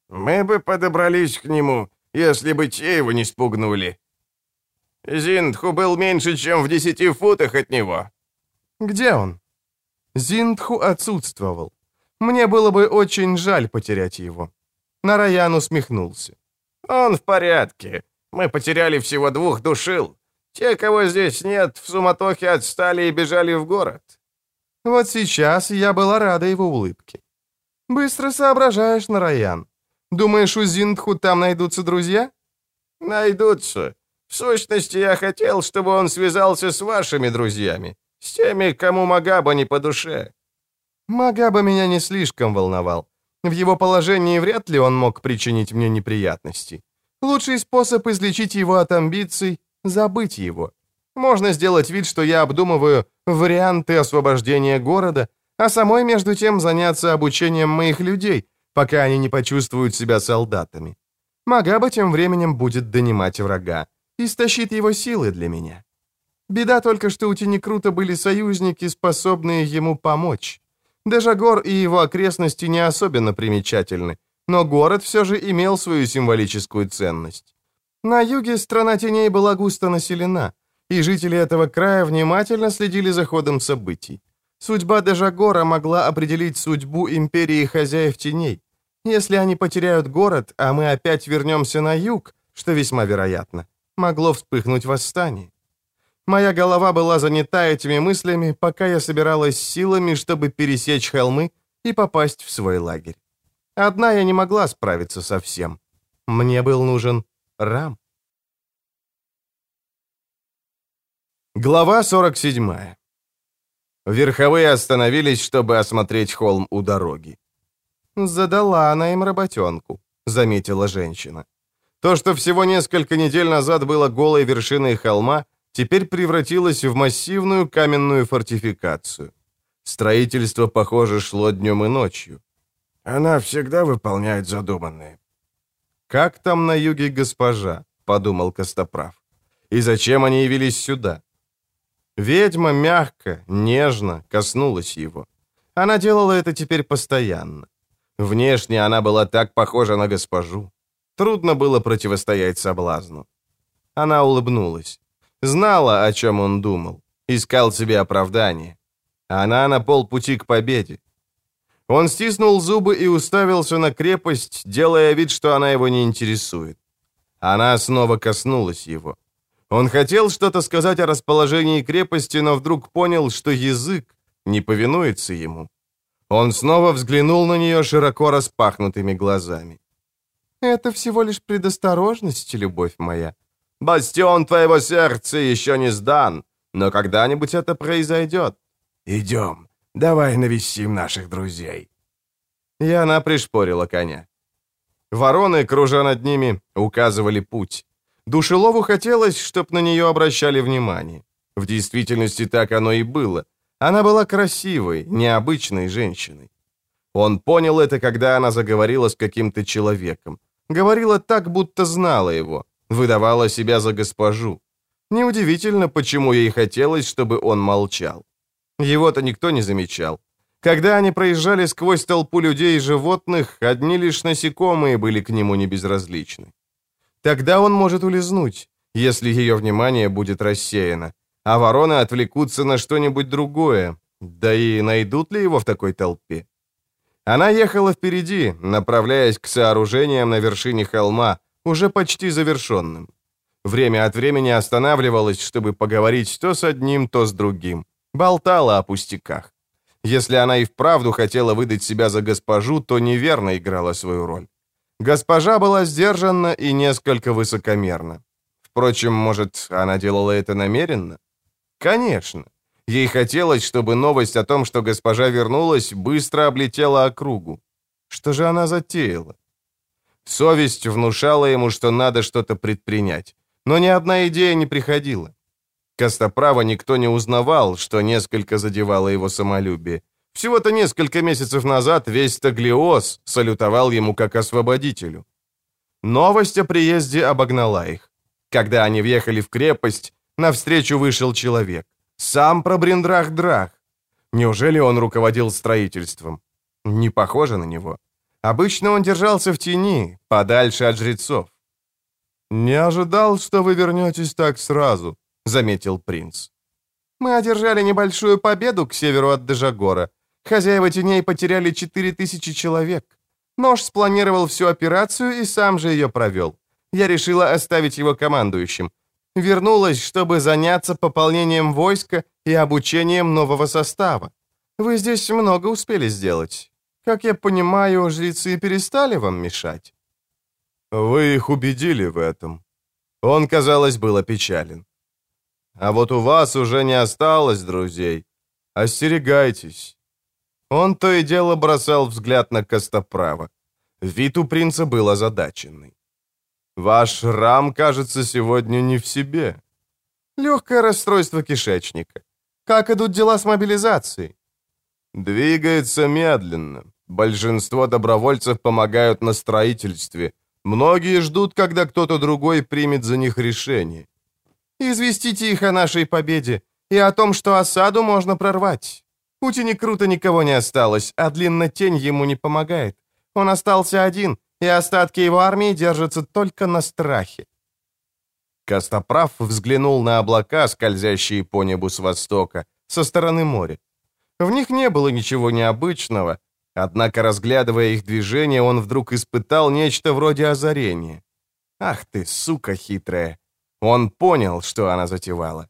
«Мы бы подобрались к нему, если бы те его не спугнули. Зиндху был меньше, чем в десяти футах от него». «Где он?» Зиндху отсутствовал. Мне было бы очень жаль потерять его. Нараян усмехнулся. «Он в порядке. Мы потеряли всего двух душил. Те, кого здесь нет, в суматохе отстали и бежали в город». Вот сейчас я была рада его улыбке. «Быстро соображаешь, Нараян. Думаешь, у Зиндху там найдутся друзья?» «Найдутся. В сущности, я хотел, чтобы он связался с вашими друзьями, с теми, кому Магаба не по душе». Магаба меня не слишком волновал. В его положении вряд ли он мог причинить мне неприятности. Лучший способ излечить его от амбиций — забыть его. Можно сделать вид, что я обдумываю варианты освобождения города, а самой между тем заняться обучением моих людей, пока они не почувствуют себя солдатами. Магаба тем временем будет донимать врага истощит его силы для меня. Беда только, что у Тинекрута были союзники, способные ему помочь. Дежагор и его окрестности не особенно примечательны, но город все же имел свою символическую ценность. На юге страна теней была густо населена, и жители этого края внимательно следили за ходом событий. Судьба Дежагора могла определить судьбу империи хозяев теней. Если они потеряют город, а мы опять вернемся на юг, что весьма вероятно, могло вспыхнуть восстание. Моя голова была занята этими мыслями, пока я собиралась силами, чтобы пересечь холмы и попасть в свой лагерь. Одна я не могла справиться со всем. Мне был нужен Рам. Глава 47. Верховые остановились, чтобы осмотреть холм у дороги. «Задала она им работенку», — заметила женщина. То, что всего несколько недель назад было голой вершиной холма, теперь превратилось в массивную каменную фортификацию. Строительство, похоже, шло днем и ночью. Она всегда выполняет задуманное. «Как там на юге госпожа?» — подумал Костоправ. «И зачем они явились сюда?» Ведьма мягко, нежно коснулась его. Она делала это теперь постоянно. Внешне она была так похожа на госпожу. Трудно было противостоять соблазну. Она улыбнулась. Знала, о чем он думал. Искал себе оправдание. Она на полпути к победе. Он стиснул зубы и уставился на крепость, делая вид, что она его не интересует. Она снова коснулась его. Он хотел что-то сказать о расположении крепости, но вдруг понял, что язык не повинуется ему. Он снова взглянул на нее широко распахнутыми глазами. «Это всего лишь предосторожность, любовь моя. Бастион твоего сердца еще не сдан, но когда-нибудь это произойдет. Идем, давай навестим наших друзей». И она пришпорила коня. Вороны, кружа над ними, указывали путь. Душелову хотелось, чтоб на нее обращали внимание. В действительности так оно и было. Она была красивой, необычной женщиной. Он понял это, когда она заговорила с каким-то человеком. Говорила так, будто знала его, выдавала себя за госпожу. Неудивительно, почему ей хотелось, чтобы он молчал. Его-то никто не замечал. Когда они проезжали сквозь толпу людей и животных, одни лишь насекомые были к нему небезразличны. Тогда он может улизнуть, если ее внимание будет рассеяно, а вороны отвлекутся на что-нибудь другое, да и найдут ли его в такой толпе? Она ехала впереди, направляясь к сооружениям на вершине холма, уже почти завершенным. Время от времени останавливалась, чтобы поговорить то с одним, то с другим. Болтала о пустяках. Если она и вправду хотела выдать себя за госпожу, то неверно играла свою роль. Госпожа была сдержанна и несколько высокомерна. Впрочем, может, она делала это намеренно? Конечно. Ей хотелось, чтобы новость о том, что госпожа вернулась, быстро облетела округу. Что же она затеяла? Совесть внушала ему, что надо что-то предпринять. Но ни одна идея не приходила. Костоправа никто не узнавал, что несколько задевало его самолюбие. Всего-то несколько месяцев назад весь Таглиоз салютовал ему как освободителю. Новость о приезде обогнала их. Когда они въехали в крепость, навстречу вышел человек. Сам Пробриндрах-Драх. Неужели он руководил строительством? Не похоже на него. Обычно он держался в тени, подальше от жрецов. «Не ожидал, что вы вернетесь так сразу», — заметил принц. «Мы одержали небольшую победу к северу от Дежагора. Хозяева теней потеряли четыре тысячи человек. Нож спланировал всю операцию и сам же ее провел. Я решила оставить его командующим. Вернулась, чтобы заняться пополнением войска и обучением нового состава. Вы здесь много успели сделать. Как я понимаю, жрецы перестали вам мешать?» «Вы их убедили в этом». Он, казалось, был опечален. «А вот у вас уже не осталось друзей. Остерегайтесь». Он то и дело бросал взгляд на Костоправа. Вид у принца был озадаченный. «Ваш рам, кажется, сегодня не в себе. Легкое расстройство кишечника. Как идут дела с мобилизацией?» «Двигается медленно. Большинство добровольцев помогают на строительстве. Многие ждут, когда кто-то другой примет за них решение. Известите их о нашей победе и о том, что осаду можно прорвать. У Тенекрута никого не осталось, а Длиннотень ему не помогает. Он остался один, и остатки его армии держатся только на страхе. Костоправ взглянул на облака, скользящие по небу с востока, со стороны моря. В них не было ничего необычного, Однако, разглядывая их движение, он вдруг испытал нечто вроде озарения. «Ах ты, сука хитрая!» Он понял, что она затевала.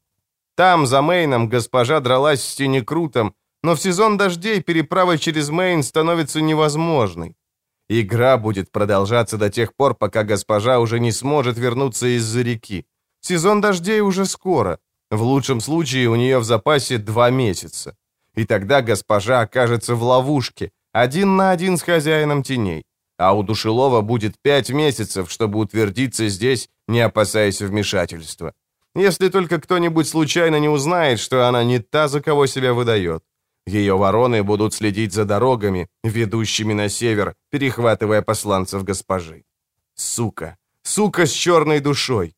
Там, за Мейном, госпожа дралась с Тенекрутом, но в сезон дождей переправа через Мейн становится невозможной. Игра будет продолжаться до тех пор, пока госпожа уже не сможет вернуться из-за реки. Сезон дождей уже скоро. В лучшем случае у нее в запасе два месяца. И тогда госпожа окажется в ловушке, один на один с хозяином теней. А у Душелова будет пять месяцев, чтобы утвердиться здесь, не опасаясь вмешательства. Если только кто-нибудь случайно не узнает, что она не та, за кого себя выдает. Ее вороны будут следить за дорогами, ведущими на север, перехватывая посланцев госпожи. Сука! Сука с черной душой!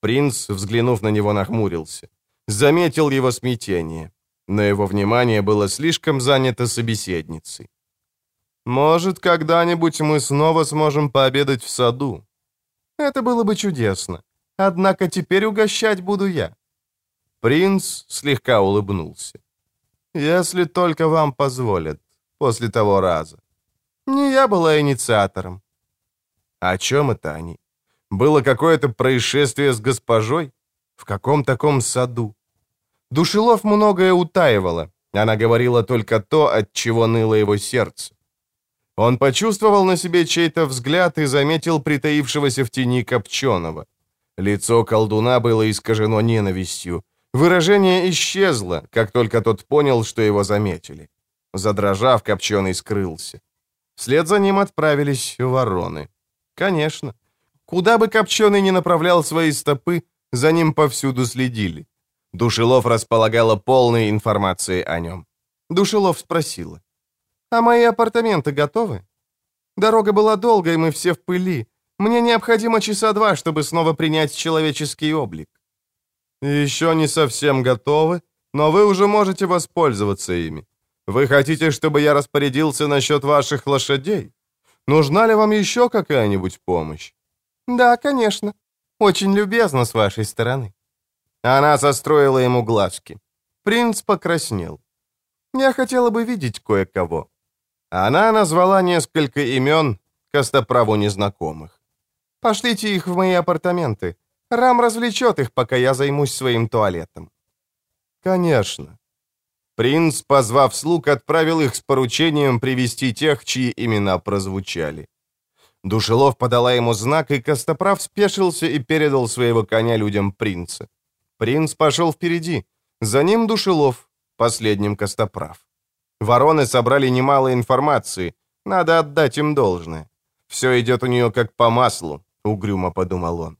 Принц, взглянув на него, нахмурился. Заметил его смятение. Но его внимание было слишком занято собеседницей. «Может, когда-нибудь мы снова сможем пообедать в саду. Это было бы чудесно. Однако теперь угощать буду я». Принц слегка улыбнулся. «Если только вам позволят, после того раза. Не я была инициатором». О чем это они? Было какое-то происшествие с госпожой? В каком таком саду? Душелов многое утаивала. Она говорила только то, от чего ныло его сердце. Он почувствовал на себе чей-то взгляд и заметил притаившегося в тени Копченого. Лицо колдуна было искажено ненавистью. Выражение исчезло, как только тот понял, что его заметили. Задрожав, Копченый скрылся. Вслед за ним отправились вороны. Конечно. Куда бы Копченый ни направлял свои стопы, за ним повсюду следили. Душелов располагала полной информацией о нем. Душелов спросила. «А мои апартаменты готовы? Дорога была долгой, мы все в пыли. Мне необходимо часа два, чтобы снова принять человеческий облик». «Еще не совсем готовы, но вы уже можете воспользоваться ими. Вы хотите, чтобы я распорядился насчет ваших лошадей? Нужна ли вам еще какая-нибудь помощь?» «Да, конечно. Очень любезно с вашей стороны». Она состроила ему глазки. Принц покраснел. «Я хотела бы видеть кое-кого». Она назвала несколько имен Костоправу незнакомых. «Пошлите их в мои апартаменты. Рам развлечет их, пока я займусь своим туалетом». «Конечно». Принц, позвав слуг, отправил их с поручением привести тех, чьи имена прозвучали. Душелов подала ему знак, и Костоправ спешился и передал своего коня людям принца. Принц пошел впереди. За ним Душелов, последним Костоправ. Вороны собрали немало информации. Надо отдать им должное. Все идет у нее как по маслу, угрюмо подумал он.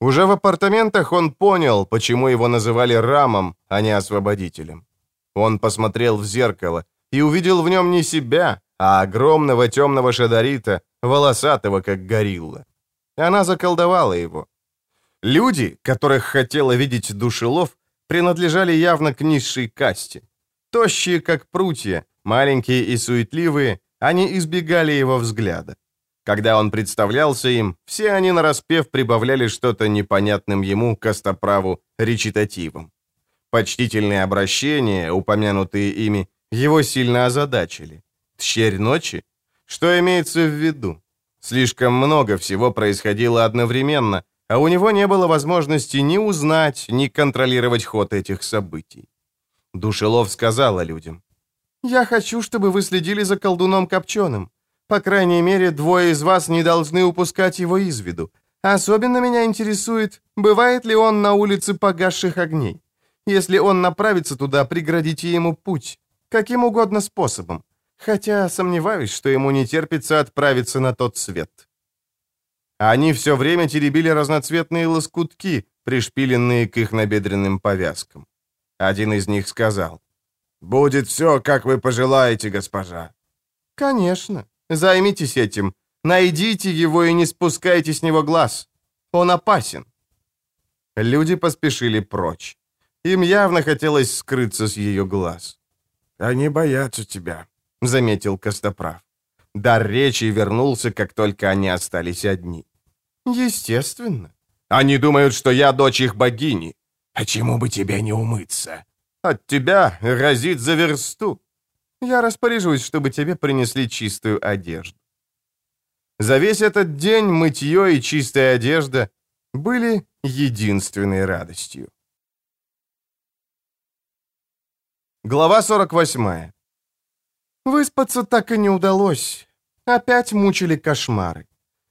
Уже в апартаментах он понял, почему его называли Рамом, а не Освободителем. Он посмотрел в зеркало и увидел в нем не себя, а огромного темного шадарита, волосатого, как горилла. Она заколдовала его. Люди, которых хотела видеть Душелов, принадлежали явно к низшей касте. Тощие, как прутья, маленькие и суетливые, они избегали его взгляда. Когда он представлялся им, все они нараспев прибавляли что-то непонятным ему, костоправу, речитативом. Почтительные обращения, упомянутые ими, его сильно озадачили. Тщерь ночи? Что имеется в виду? Слишком много всего происходило одновременно, а у него не было возможности ни узнать, ни контролировать ход этих событий. Душелов сказала людям, «Я хочу, чтобы вы следили за колдуном Копченым. По крайней мере, двое из вас не должны упускать его из виду. Особенно меня интересует, бывает ли он на улице погасших огней. Если он направится туда, преградите ему путь. Каким угодно способом. Хотя сомневаюсь, что ему не терпится отправиться на тот свет. Они все время теребили разноцветные лоскутки, пришпиленные к их набедренным повязкам. Один из них сказал, «Будет все, как вы пожелаете, госпожа». «Конечно. Займитесь этим. Найдите его и не спускайте с него глаз. Он опасен». Люди поспешили прочь. Им явно хотелось скрыться с ее глаз. «Они боятся тебя», — заметил Костоправ. Дар речи вернулся, как только они остались одни. «Естественно». «Они думают, что я дочь их богини». «А чему бы тебе не умыться?» «От тебя разит за версту». «Я распоряжусь, чтобы тебе принесли чистую одежду». За весь этот день мытье и чистая одежда были единственной радостью. Глава 48. Выспаться так и не удалось. Опять мучили кошмары.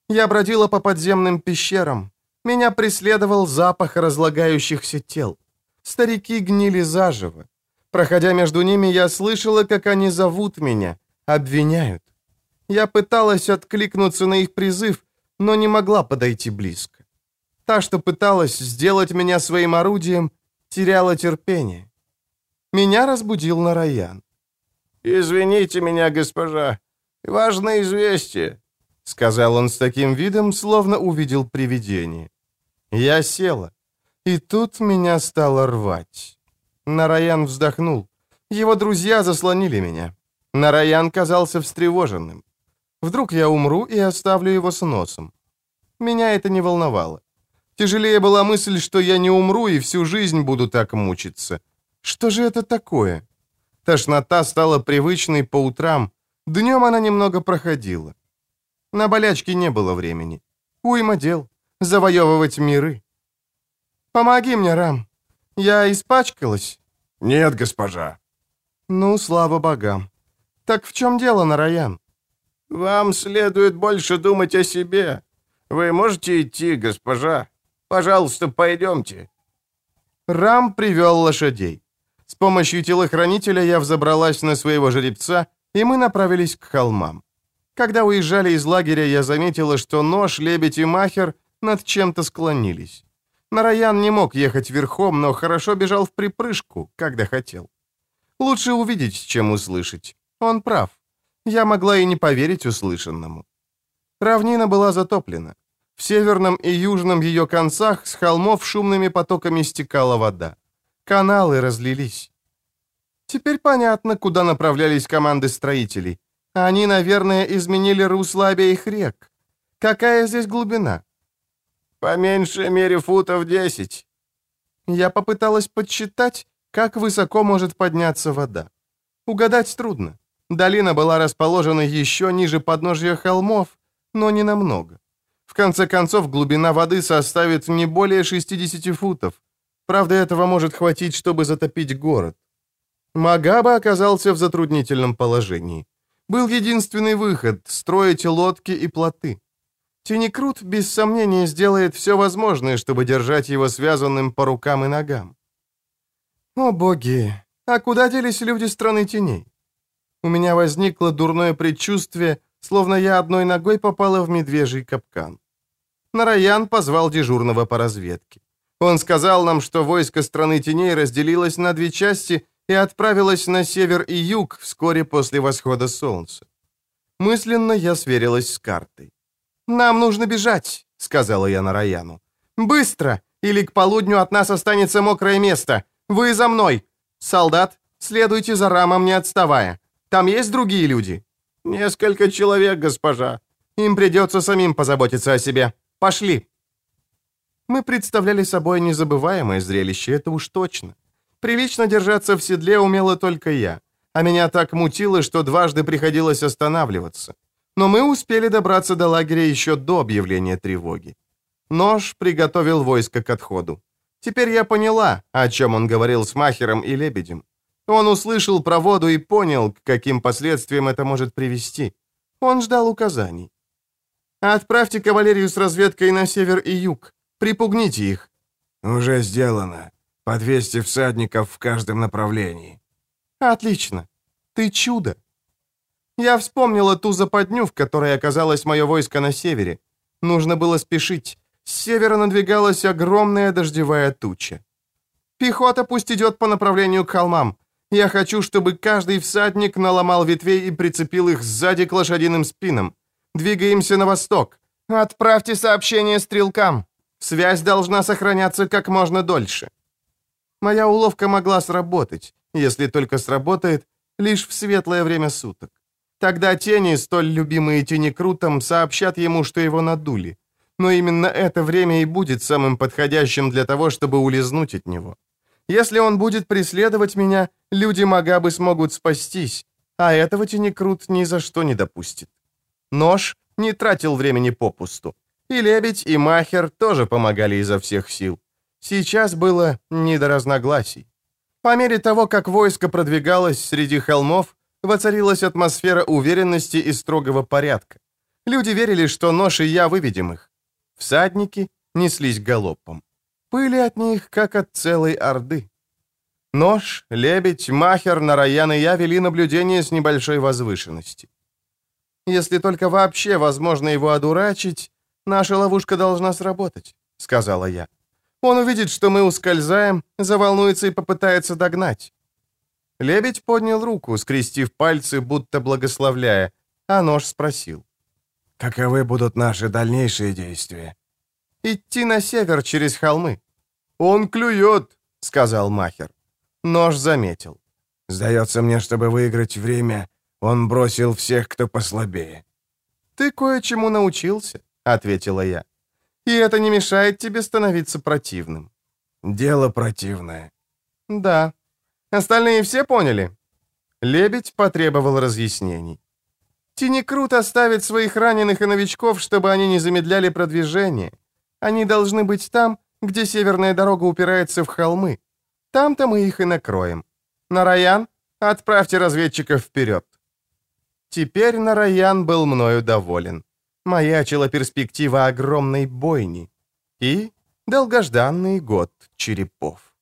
Я бродила по подземным пещерам. Меня преследовал запах разлагающихся тел. Старики гнили заживо. Проходя между ними, я слышала, как они зовут меня, обвиняют. Я пыталась откликнуться на их призыв, но не могла подойти близко. Та, что пыталась сделать меня своим орудием, теряла терпение. Меня разбудил Нараян. «Извините меня, госпожа. Важное известие», — сказал он с таким видом, словно увидел привидение. Я села. И тут меня стало рвать. Нараян вздохнул. Его друзья заслонили меня. Нараян казался встревоженным. Вдруг я умру и оставлю его с носом. Меня это не волновало. Тяжелее была мысль, что я не умру и всю жизнь буду так мучиться. Что же это такое? Тошнота стала привычной по утрам. Днем она немного проходила. На болячки не было времени. Уйма дел. Завоевывать миры. «Помоги мне, Рам. Я испачкалась?» «Нет, госпожа». «Ну, слава богам. Так в чем дело, Нараян?» «Вам следует больше думать о себе. Вы можете идти, госпожа. Пожалуйста, пойдемте». Рам привел лошадей. С помощью телохранителя я взобралась на своего жеребца, и мы направились к холмам. Когда уезжали из лагеря, я заметила, что нож, лебедь и махер над чем-то склонились. Нараян не мог ехать верхом, но хорошо бежал в припрыжку, когда хотел. Лучше увидеть, чем услышать. Он прав. Я могла и не поверить услышанному. Равнина была затоплена. В северном и южном ее концах с холмов шумными потоками стекала вода. Каналы разлились. Теперь понятно, куда направлялись команды строителей. Они, наверное, изменили русло обеих рек. Какая здесь глубина? По меньшей мере футов десять. Я попыталась подсчитать, как высоко может подняться вода. Угадать трудно. Долина была расположена еще ниже подножья холмов, но не намного. В конце концов, глубина воды составит не более 60 футов. Правда, этого может хватить, чтобы затопить город. Магаба оказался в затруднительном положении. Был единственный выход — строить лодки и плоты. Тинекрут, без сомнения, сделает все возможное, чтобы держать его связанным по рукам и ногам. О боги, а куда делись люди страны теней? У меня возникло дурное предчувствие, словно я одной ногой попала в медвежий капкан. Нараян позвал дежурного по разведке. Он сказал нам, что войско страны теней разделилось на две части и отправилось на север и юг вскоре после восхода солнца. Мысленно я сверилась с картой. «Нам нужно бежать», — сказала я Нараяну. «Быстро, или к полудню от нас останется мокрое место. Вы за мной. Солдат, следуйте за рамом, не отставая. Там есть другие люди?» «Несколько человек, госпожа. Им придется самим позаботиться о себе. Пошли!» Мы представляли собой незабываемое зрелище, это уж точно. Прилично держаться в седле умела только я, а меня так мутило, что дважды приходилось останавливаться. Но мы успели добраться до лагеря еще до объявления тревоги. Нож приготовил войско к отходу. Теперь я поняла, о чем он говорил с Махером и Лебедем. Он услышал про воду и понял, к каким последствиям это может привести. Он ждал указаний. «Отправьте кавалерию с разведкой на север и юг. Припугните их». «Уже сделано. По 200 всадников в каждом направлении». «Отлично. Ты чудо. Я вспомнила ту западню, в которой оказалось мое войско на севере. Нужно было спешить. С севера надвигалась огромная дождевая туча. Пехота пусть идет по направлению к холмам. Я хочу, чтобы каждый всадник наломал ветвей и прицепил их сзади к лошадиным спинам. Двигаемся на восток. Отправьте сообщение стрелкам. Связь должна сохраняться как можно дольше. Моя уловка могла сработать, если только сработает, лишь в светлое время суток. Тогда тени, столь любимые тени Крутом, сообщат ему, что его надули. Но именно это время и будет самым подходящим для того, чтобы улизнуть от него. Если он будет преследовать меня, люди Магабы смогут спастись, а этого Тенекрут ни за что не допустит. Нож не тратил времени попусту. И Лебедь, и Махер тоже помогали изо всех сил. Сейчас было не до разногласий. По мере того, как войско продвигалось среди холмов, воцарилась атмосфера уверенности и строгого порядка. Люди верили, что нож и я выведем их. Всадники неслись галопом. Пыли от них, как от целой орды. Нож, лебедь, махер, нараян и я вели наблюдение с небольшой возвышенности. Если только вообще возможно его одурачить, наша ловушка должна сработать, сказала я. Он увидит, что мы ускользаем, заволнуется и попытается догнать. Лебедь поднял руку, скрестив пальцы, будто благословляя, а нож спросил. «Каковы будут наши дальнейшие действия?» «Идти на север через холмы». «Он клюет», — сказал Махер. Нож заметил. «Сдается мне, чтобы выиграть время, он бросил всех, кто послабее». «Ты кое-чему научился», — ответила я. «И это не мешает тебе становиться противным». «Дело противное». «Да. Остальные все поняли?» Лебедь потребовал разъяснений. Тинекрут оставит своих раненых и новичков, чтобы они не замедляли продвижение. Они должны быть там, где северная дорога упирается в холмы. Там-то мы их и накроем. Нараян, отправьте разведчиков вперед. Теперь Нараян был мною доволен. Маячила перспектива огромной бойни. И долгожданный год черепов.